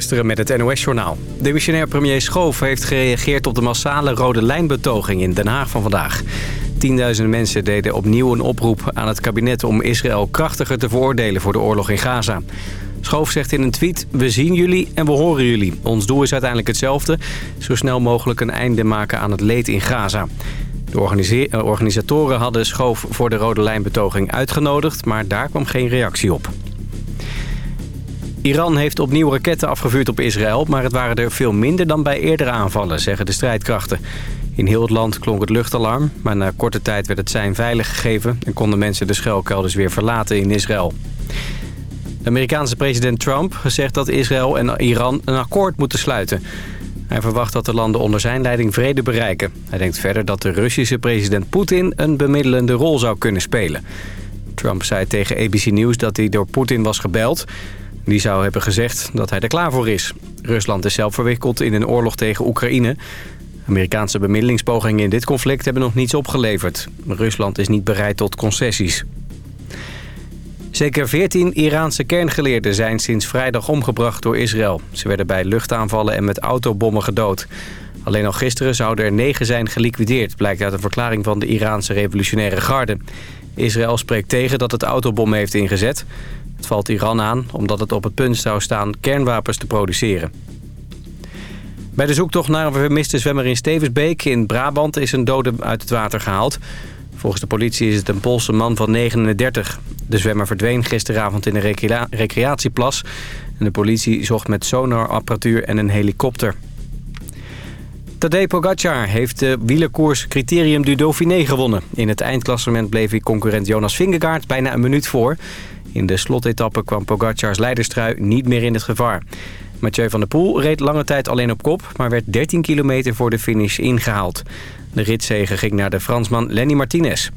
Gisteren met het NOS-journaal. De missionair premier Schoof heeft gereageerd op de massale rode lijnbetoging in Den Haag van vandaag. Tienduizenden mensen deden opnieuw een oproep aan het kabinet om Israël krachtiger te veroordelen voor de oorlog in Gaza. Schoof zegt in een tweet, we zien jullie en we horen jullie. Ons doel is uiteindelijk hetzelfde, zo snel mogelijk een einde maken aan het leed in Gaza. De eh, organisatoren hadden Schoof voor de rode lijnbetoging uitgenodigd, maar daar kwam geen reactie op. Iran heeft opnieuw raketten afgevuurd op Israël... maar het waren er veel minder dan bij eerdere aanvallen, zeggen de strijdkrachten. In heel het land klonk het luchtalarm, maar na korte tijd werd het zijn veilig gegeven... en konden mensen de schuilkelders weer verlaten in Israël. De Amerikaanse president Trump zegt dat Israël en Iran een akkoord moeten sluiten. Hij verwacht dat de landen onder zijn leiding vrede bereiken. Hij denkt verder dat de Russische president Poetin een bemiddelende rol zou kunnen spelen. Trump zei tegen ABC News dat hij door Poetin was gebeld... Die zou hebben gezegd dat hij er klaar voor is. Rusland is zelf verwikkeld in een oorlog tegen Oekraïne. Amerikaanse bemiddelingspogingen in dit conflict hebben nog niets opgeleverd. Rusland is niet bereid tot concessies. Zeker 14 Iraanse kerngeleerden zijn sinds vrijdag omgebracht door Israël. Ze werden bij luchtaanvallen en met autobommen gedood. Alleen al gisteren zouden er negen zijn geliquideerd... blijkt uit een verklaring van de Iraanse revolutionaire garde. Israël spreekt tegen dat het autobommen heeft ingezet. Valt Iran aan omdat het op het punt zou staan kernwapens te produceren. Bij de zoektocht naar een vermiste zwemmer in Stevensbeek in Brabant is een dode uit het water gehaald. Volgens de politie is het een Poolse man van 39. De zwemmer verdween gisteravond in een recreatieplas. En de politie zocht met sonarapparatuur en een helikopter. Tadej Pogacar heeft de wielerkoers Criterium du Dauphiné gewonnen. In het eindklassement bleef hij concurrent Jonas Vingegaard bijna een minuut voor. In de slotetappe kwam Pogacars leiderstrui niet meer in het gevaar. Mathieu van der Poel reed lange tijd alleen op kop... maar werd 13 kilometer voor de finish ingehaald. De ritzege ging naar de Fransman Lenny Martinez.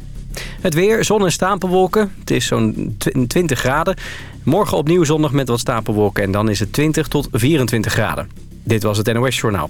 Het weer, zon en stapelwolken. Het is zo'n 20 graden. Morgen opnieuw zonnig met wat stapelwolken... en dan is het 20 tot 24 graden. Dit was het NOS Journaal.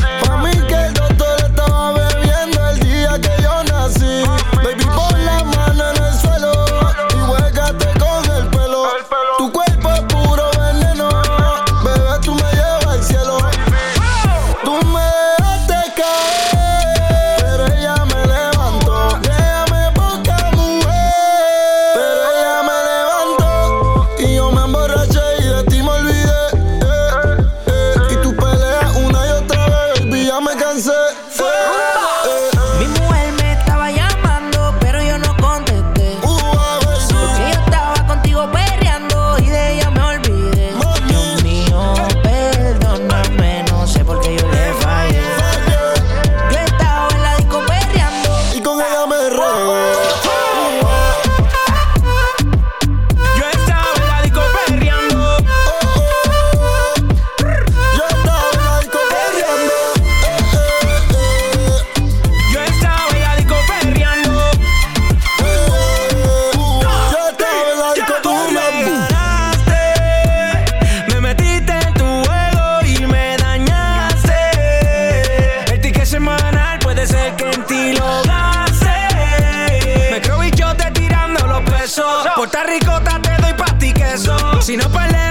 Esta ricota te doy pa' ti queso. Si no peleas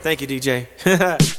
Thank you, DJ.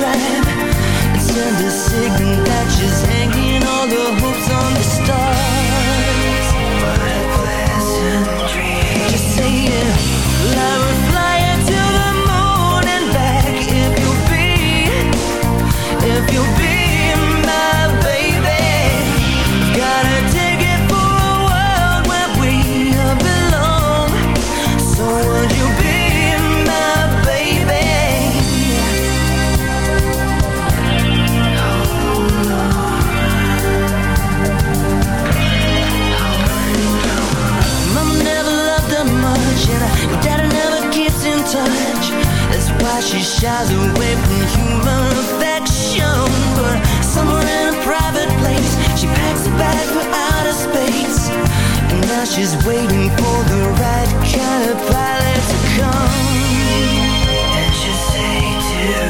trap and send a signal that she's hanging all the hopes on the stars. she's waiting for the right kind of pilot to come. And she'll say to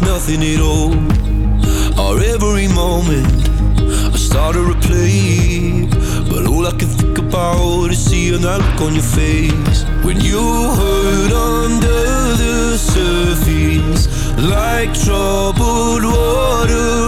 means nothing at all. Or every moment I start to replay. But all I can think about is seeing that look on your face. When you hurt under the surface Like troubled water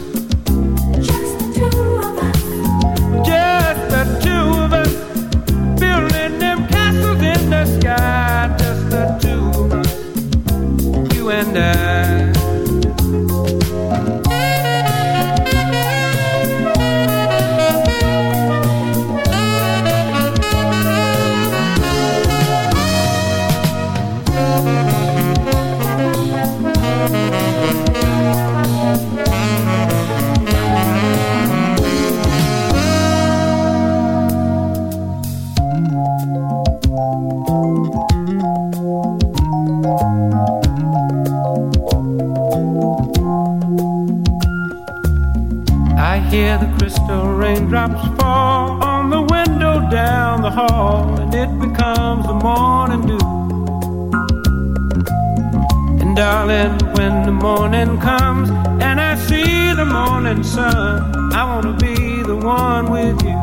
Darling, when the morning comes and I see the morning sun, I wanna be the one with you.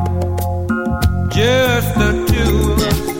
Just the two of us.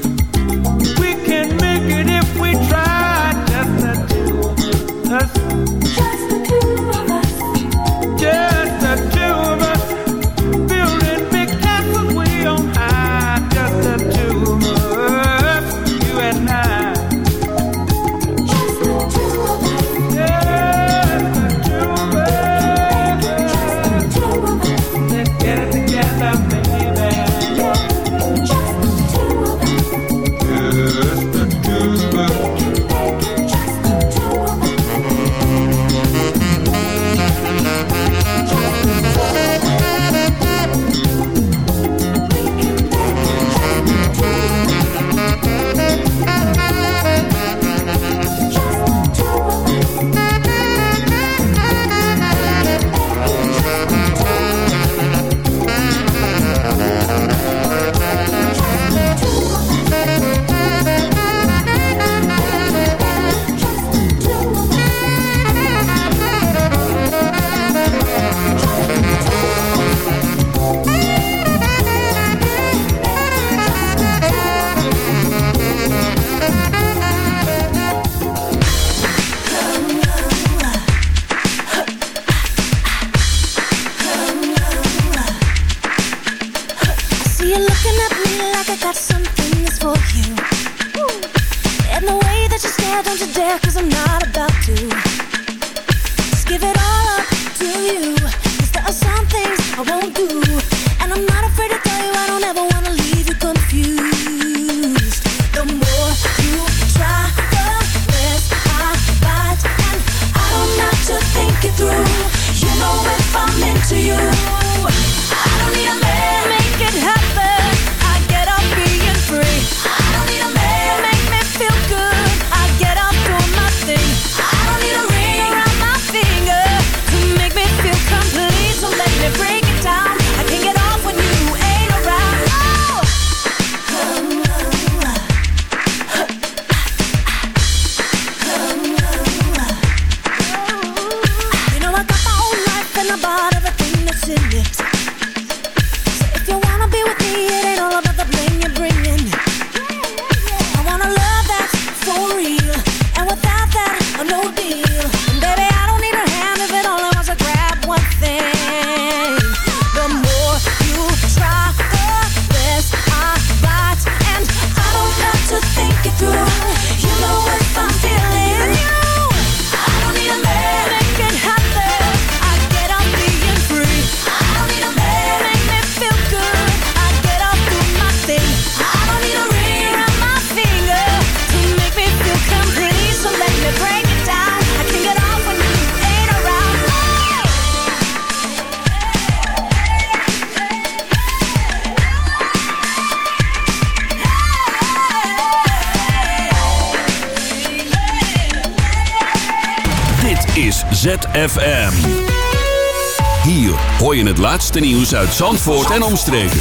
Nieuws uit Zandvoort en omstreken.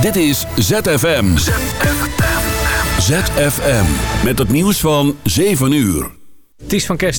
Dit is ZFM. ZFM. Met het nieuws van 7 uur. Het is van kerst.